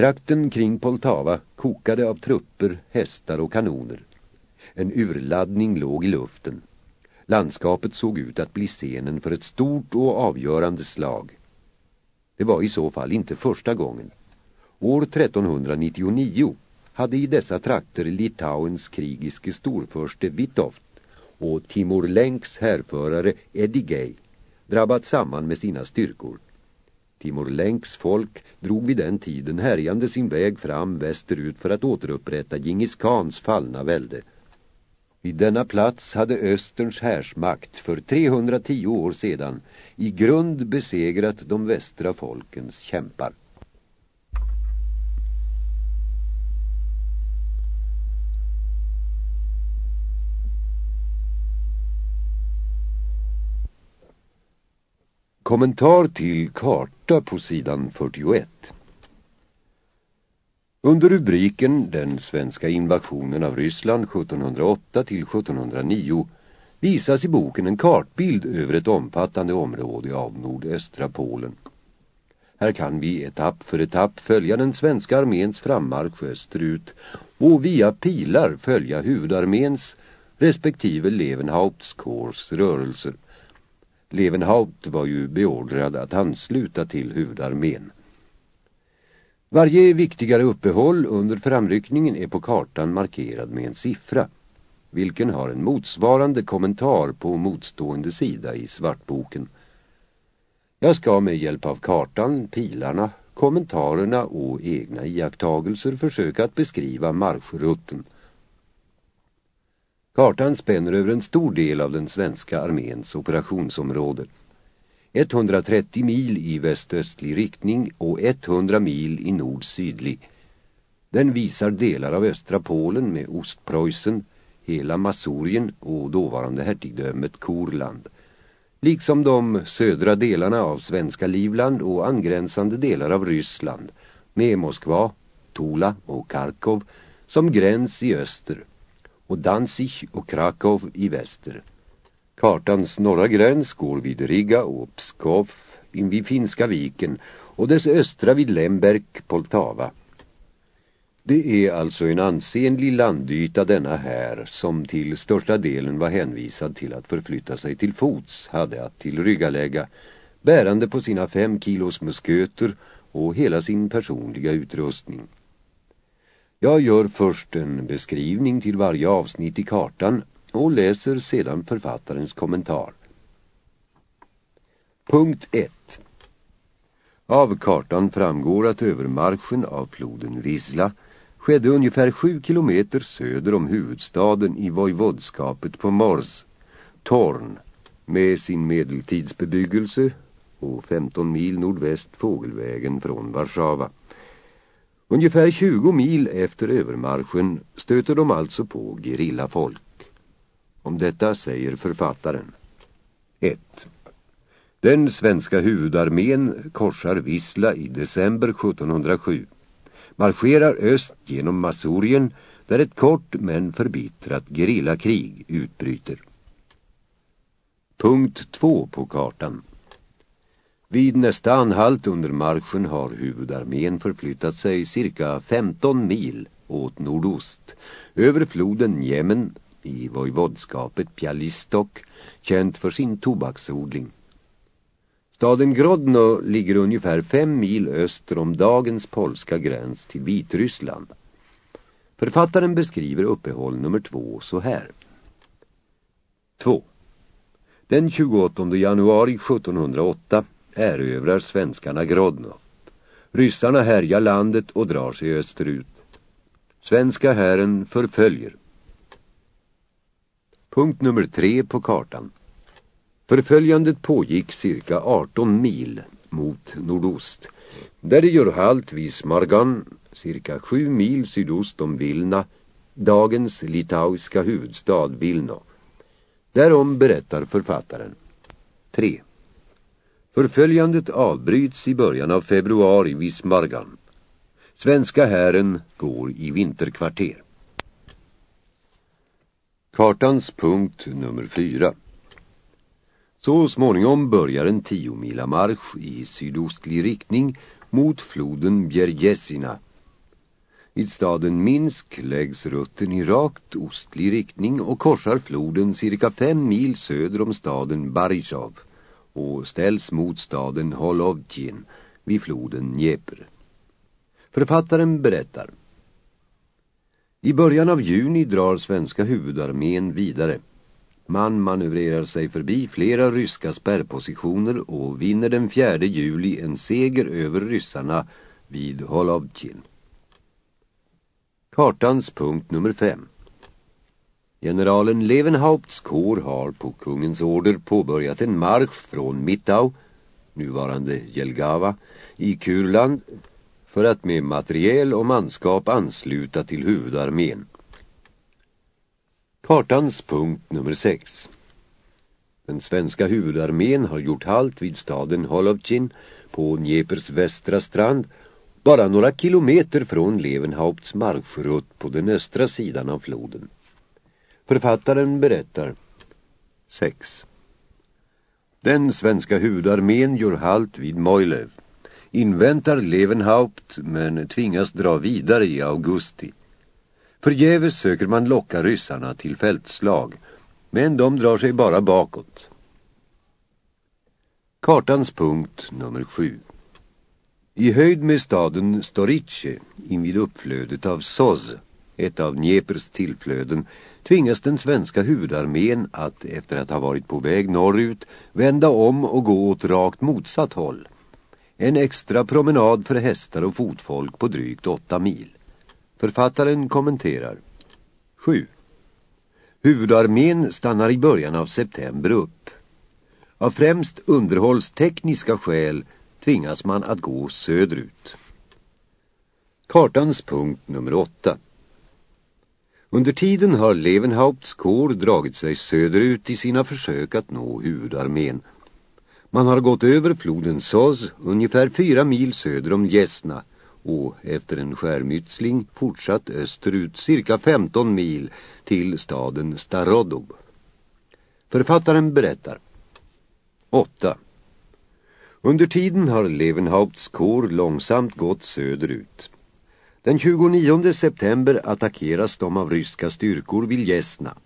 Trakten kring Poltava kokade av trupper, hästar och kanoner. En urladdning låg i luften. Landskapet såg ut att bli scenen för ett stort och avgörande slag. Det var i så fall inte första gången. År 1399 hade i dessa trakter Litauens krigiske storförste Vitoft och Timor Lenks härförare Edigay drabbat samman med sina styrkor. Timor Lenks folk drog vid den tiden härjande sin väg fram västerut för att återupprätta Gingis Khans fallna välde. Vid denna plats hade Österns härsmakt för 310 år sedan i grund besegrat de västra folkens kämpar. Kommentar till karta på sidan 41. Under rubriken Den svenska invasionen av Ryssland 1708 till 1709 visas i boken en kartbild över ett omfattande område av nordöstra Polen. Här kan vi etapp för etapp följa den svenska arméns frammarsch österut och via pilar följa huvudarméns respektive Levenhauptskårs rörelser. Levenhaupt var ju beordrad att ansluta till huvudarmén. Varje viktigare uppehåll under framryckningen är på kartan markerad med en siffra, vilken har en motsvarande kommentar på motstående sida i svartboken. Jag ska med hjälp av kartan, pilarna, kommentarerna och egna iakttagelser försöka att beskriva marschrutten. Kartan spänner över en stor del av den svenska arméns operationsområde. 130 mil i västöstlig riktning och 100 mil i nord-sydlig. Den visar delar av östra Polen med Ostpreussen, hela Massurien och dåvarande hertigdömet Korland. Liksom de södra delarna av svenska Livland och angränsande delar av Ryssland med Moskva, Tula och Karkov som gräns i öster och Danzig och Krakow i väster. Kartans norra gräns går vid Riga och Pskov invid Finska viken och dess östra vid Lemberg, Poltava. Det är alltså en ansenlig landyta denna här som till största delen var hänvisad till att förflytta sig till fots hade att tillryggalägga bärande på sina fem kilos musköter och hela sin personliga utrustning. Jag gör först en beskrivning till varje avsnitt i kartan och läser sedan författarens kommentar. Punkt 1. Av kartan framgår att övermarschen av floden Visla skedde ungefär 7 kilometer söder om huvudstaden i vojvodskapet på Mors, Torn, med sin medeltidsbebyggelse och 15 mil nordväst fågelvägen från Warszawa. Ungefär 20 mil efter övermarschen stöter de alltså på gerillafolk. Om detta säger författaren 1. Den svenska huvudarmén korsar Vissla i december 1707. Marscherar öst genom Massurien där ett kort men förbittrat gerillakrig utbryter. Punkt 2 på kartan. Vid nästa anhalt under marschen har huvudarmén förflyttat sig cirka 15 mil åt nordost över floden Jemen i vojvodskapet Pialistok känt för sin tobaksodling. Staden Grodno ligger ungefär fem mil öster om dagens polska gräns till Vitryssland. Författaren beskriver uppehåll nummer två så här. 2. Den 28 januari 1708 erövrar svenskarna Grodno. Ryssarna härjar landet och drar sig österut. Svenska hären förföljer. Punkt nummer tre på kartan. Förföljandet pågick cirka 18 mil mot nordost. Där det gör halt vid Smargan, cirka 7 mil sydost om Vilna, dagens litauiska huvudstad Vilno. Därom berättar författaren. 3. Förföljandet avbryts i början av februari vid Smargan. Svenska hären går i vinterkvarter. Kartans punkt nummer fyra. Så småningom börjar en tiomila marsch i sydostlig riktning mot floden Bjergesina Vid staden Minsk läggs rutten i rakt ostlig riktning och korsar floden cirka fem mil söder om staden Barisov och ställs mot staden Holovtjin vid floden Dnepr. Författaren berättar. I början av juni drar svenska huvudarmén vidare. Man manövrerar sig förbi flera ryska spärrpositioner och vinner den 4 juli en seger över ryssarna vid Holovtjin. Kartans punkt nummer 5. Generalen Levenhaupts kår har på kungens order påbörjat en marsch från Mittau, nuvarande Jelgava, i Kurland för att med materiel och manskap ansluta till huvudarmén. Kartans punkt nummer 6. Den svenska huvudarmén har gjort halt vid staden Holovchin på Dnepers västra strand bara några kilometer från Levenhaupts marschrutt på den östra sidan av floden. Författaren berättar 6. Den svenska huvudarmén gör halt vid Moilev. Inväntar Levenhaupt men tvingas dra vidare i augusti. Förgäves söker man locka ryssarna till fältslag, men de drar sig bara bakåt. Kartans punkt nummer 7. I höjd med staden Storice, invid uppflödet av Soz, ett av Dnepers tillflöden, tvingas den svenska huvudarmén att, efter att ha varit på väg norrut, vända om och gå åt rakt motsatt håll. En extra promenad för hästar och fotfolk på drygt åtta mil. Författaren kommenterar. 7. Huvudarmén stannar i början av september upp. Av främst underhållstekniska skäl tvingas man att gå söderut. Kartans punkt nummer 8. Under tiden har Levenhaupts kår dragit sig söderut i sina försök att nå huvudarmén. Man har gått över floden Soz ungefär fyra mil söder om Gäsna och efter en skärmytsling fortsatt österut cirka 15 mil till staden Starodob. Författaren berättar. 8. Under tiden har Levenhaupts kår långsamt gått söderut. Den 29 september attackeras de av ryska styrkor vid Gäsna.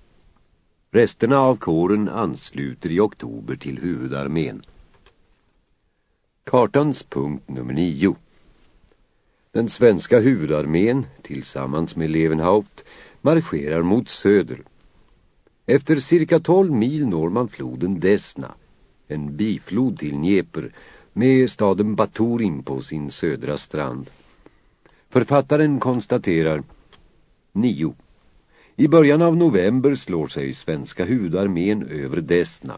Resterna av kåren ansluter i oktober till huvudarmén. Kartans punkt nummer 9. Den svenska huvudarmén, tillsammans med Levenhaupt, marscherar mot söder. Efter cirka 12 mil når man floden Desna, en biflod till Dnepr, med staden Baturin på sin södra strand. Författaren konstaterar 9. I början av november slår sig svenska huvudarmén över Desna.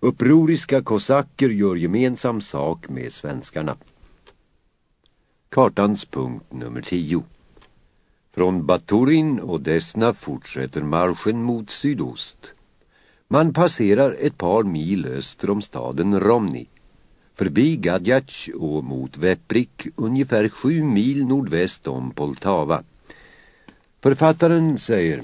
Upproriska kosacker gör gemensam sak med svenskarna. Kartans punkt nummer 10. Från Baturin och Desna fortsätter marschen mot sydost. Man passerar ett par mil öster om staden Romni. Förbi Gadjac och mot Veprik ungefär sju mil nordväst om Poltava. Författaren säger